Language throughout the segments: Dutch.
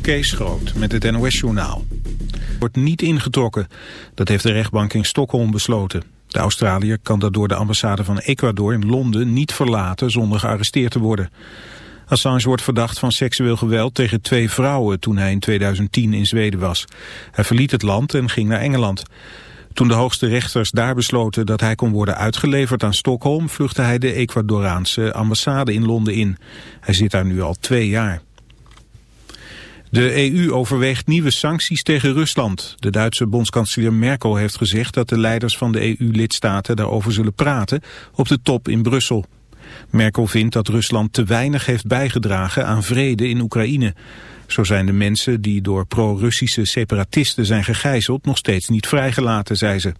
Kees Groot met het NOS-journaal. Wordt niet ingetrokken. Dat heeft de rechtbank in Stockholm besloten. De Australiër kan daardoor de ambassade van Ecuador in Londen niet verlaten zonder gearresteerd te worden. Assange wordt verdacht van seksueel geweld tegen twee vrouwen toen hij in 2010 in Zweden was. Hij verliet het land en ging naar Engeland. Toen de hoogste rechters daar besloten dat hij kon worden uitgeleverd aan Stockholm... vluchtte hij de Ecuadoraanse ambassade in Londen in. Hij zit daar nu al twee jaar. De EU overweegt nieuwe sancties tegen Rusland. De Duitse bondskanselier Merkel heeft gezegd dat de leiders van de EU-lidstaten daarover zullen praten op de top in Brussel. Merkel vindt dat Rusland te weinig heeft bijgedragen aan vrede in Oekraïne. Zo zijn de mensen die door pro-Russische separatisten zijn gegijzeld nog steeds niet vrijgelaten, zei ze.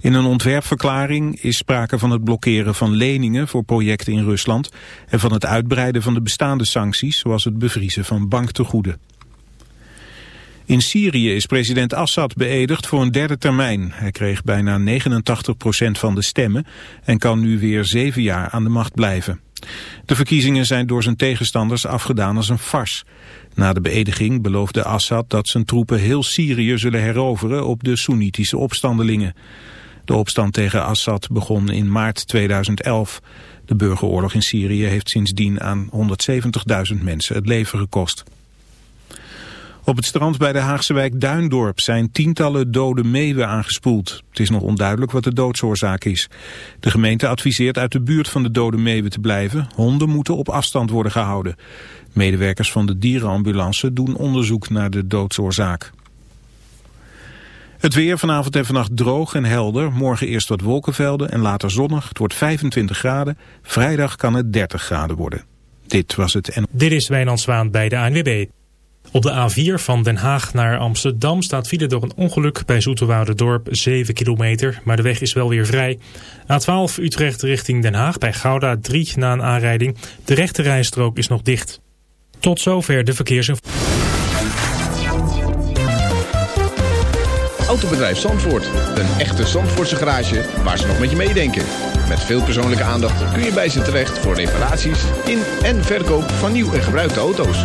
In een ontwerpverklaring is sprake van het blokkeren van leningen voor projecten in Rusland en van het uitbreiden van de bestaande sancties, zoals het bevriezen van banktegoeden. In Syrië is president Assad beëdigd voor een derde termijn. Hij kreeg bijna 89% van de stemmen en kan nu weer zeven jaar aan de macht blijven. De verkiezingen zijn door zijn tegenstanders afgedaan als een fars. Na de beëdiging beloofde Assad dat zijn troepen heel Syrië zullen heroveren op de Soenitische opstandelingen. De opstand tegen Assad begon in maart 2011. De burgeroorlog in Syrië heeft sindsdien aan 170.000 mensen het leven gekost. Op het strand bij de Haagse wijk Duindorp zijn tientallen dode meeuwen aangespoeld. Het is nog onduidelijk wat de doodsoorzaak is. De gemeente adviseert uit de buurt van de dode meeuwen te blijven. Honden moeten op afstand worden gehouden. Medewerkers van de dierenambulance doen onderzoek naar de doodsoorzaak. Het weer vanavond en vannacht droog en helder. Morgen eerst wat wolkenvelden en later zonnig. Het wordt 25 graden. Vrijdag kan het 30 graden worden. Dit was het. Dit is Wijnand Zwaan bij de ANWB. Op de A4 van Den Haag naar Amsterdam staat file door een ongeluk bij Dorp 7 kilometer, maar de weg is wel weer vrij. A12 Utrecht richting Den Haag bij Gouda 3 na een aanrijding. De rechte rijstrook is nog dicht. Tot zover de verkeersinformatie. Autobedrijf Zandvoort, een echte Zandvoortse garage waar ze nog met je meedenken. Met veel persoonlijke aandacht kun je bij ze terecht voor reparaties in en verkoop van nieuw en gebruikte auto's.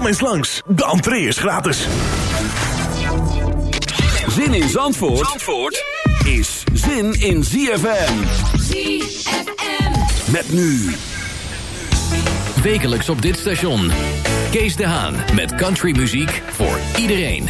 Kom eens langs, de entree is gratis. Zin in Zandvoort, Zandvoort is zin in ZFM. ZFM. Met nu. Wekelijks op dit station. Kees de Haan met countrymuziek voor iedereen.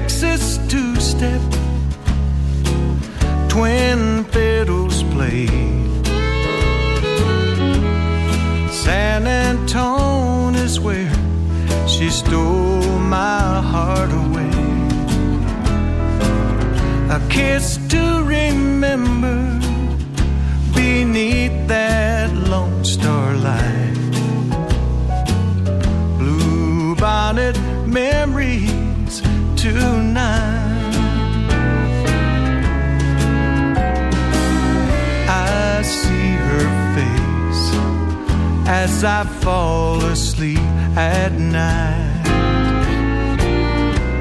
Texas two step, twin fiddles play. San Antone is where she stole my heart away. A kiss to remember beneath that. As I fall asleep at night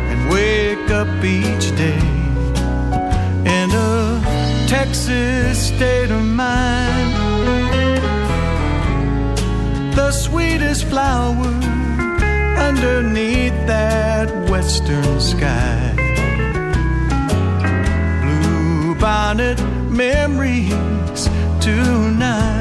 and wake up each day in a Texas state of mind. The sweetest flower underneath that western sky. Blue bonnet memories tonight.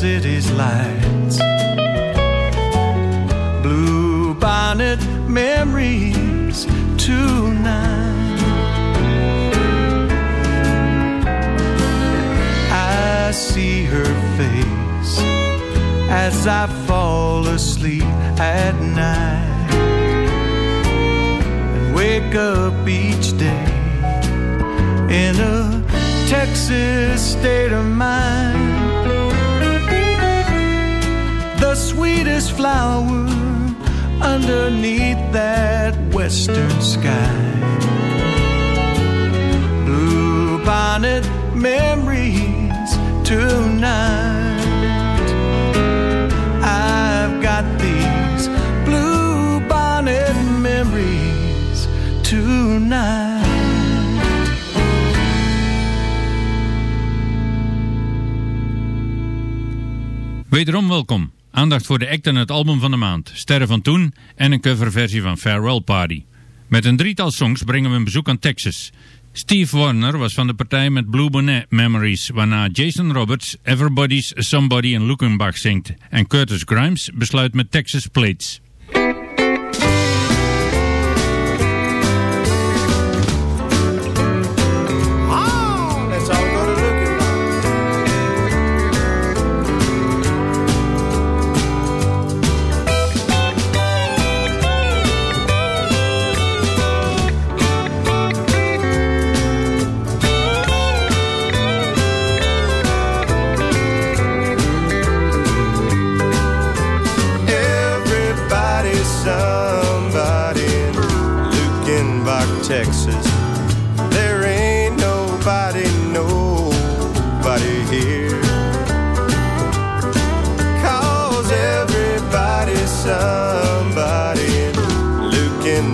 City's lights. Blue bonnet memories tonight. I see her face as I fall asleep at night and wake up each day in a Texas state of mind. Sweetest flower underneath that western sky. Blue bonnet memories tonight. I've got these blue bonnet memories tonight. Wederom welkom. Aandacht voor de act en het album van de maand, Sterren van Toen en een coverversie van Farewell Party. Met een drietal songs brengen we een bezoek aan Texas. Steve Warner was van de partij met Blue Bonnet Memories, waarna Jason Roberts Everybody's Somebody in Lukenbach zingt. En Curtis Grimes besluit met Texas Plates.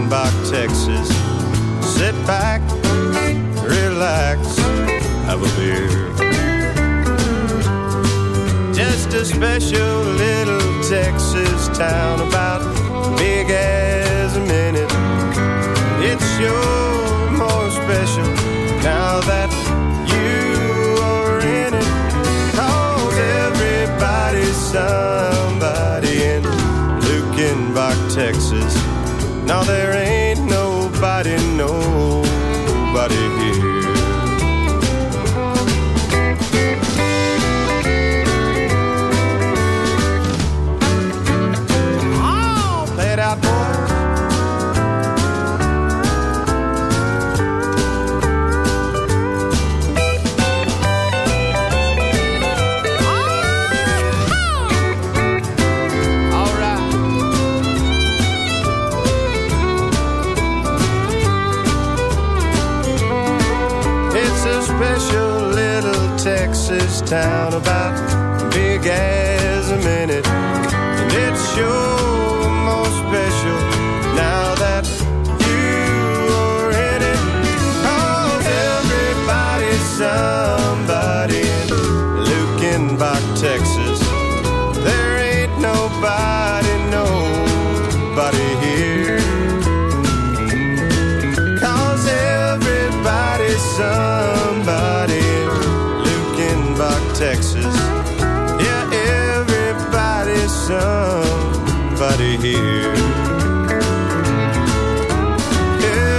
Lukenbach, Texas. Sit back, relax, have a beer. Just a special little Texas town about big as a minute. It's sure more special Lukenbach, Texas. Yeah, everybody's somebody here.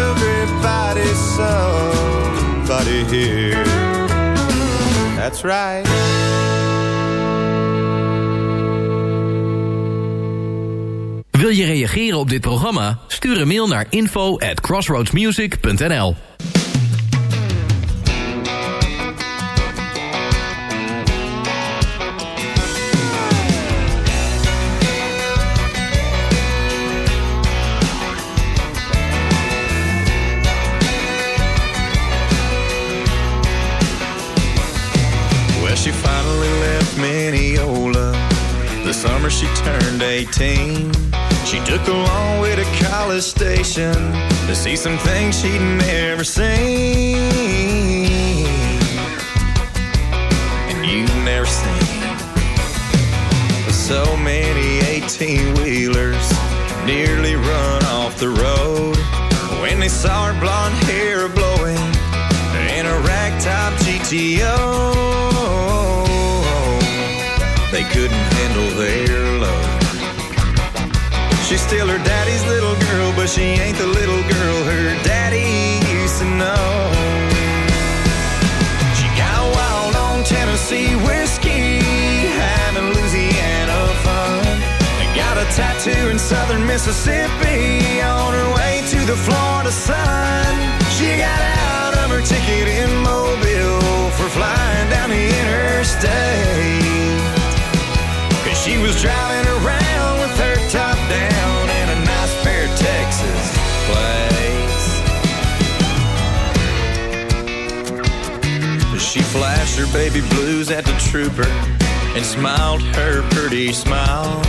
Everybody's somebody here. That's right. Wil je reageren op dit programma? Stuur een mail naar info at crossroadsmusic.nl she turned 18. She took a long way to College Station to see some things she'd never seen. And you've never seen. So many 18 wheelers nearly run off the road when they saw her blonde hair blowing in a ragtop GTO. Couldn't handle their load. She's still her daddy's little girl, but she ain't the little girl her daddy used to know. She got wild on Tennessee whiskey, having Louisiana fun. And got a tattoo in southern Mississippi on her way to the Florida sun. She got out of her ticket in driving around with her top down and a nice pair of Texas plates. She flashed her baby blues at the trooper and smiled her pretty smile.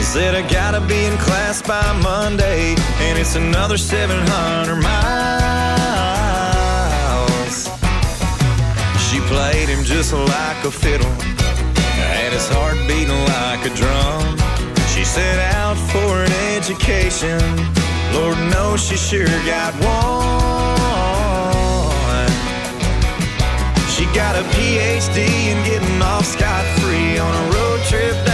Said I gotta be in class by Monday and it's another 700 miles. She played him just like a fiddle his heart beating like a drum. She set out for an education. Lord knows she sure got one. She got a PhD in getting off scot free on a road trip